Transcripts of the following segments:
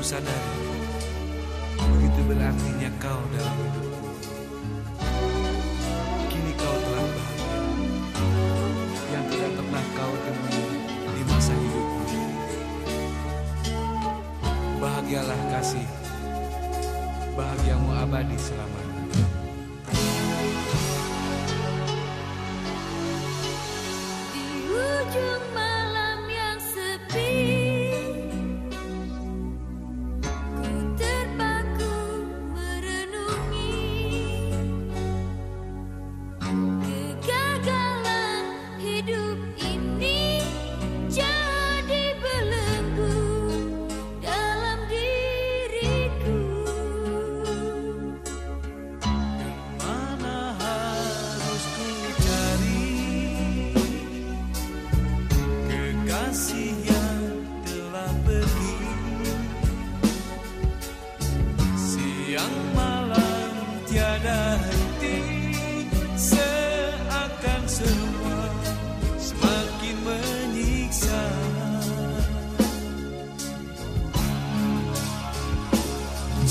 sadari begitu berartinya kau dalam hidupku. Kini kau telah bahagia yang tidak pernah kau temui di masa hidupmu. Bahagialah kasih, bahagiamu abadi selamanya. Di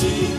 empty.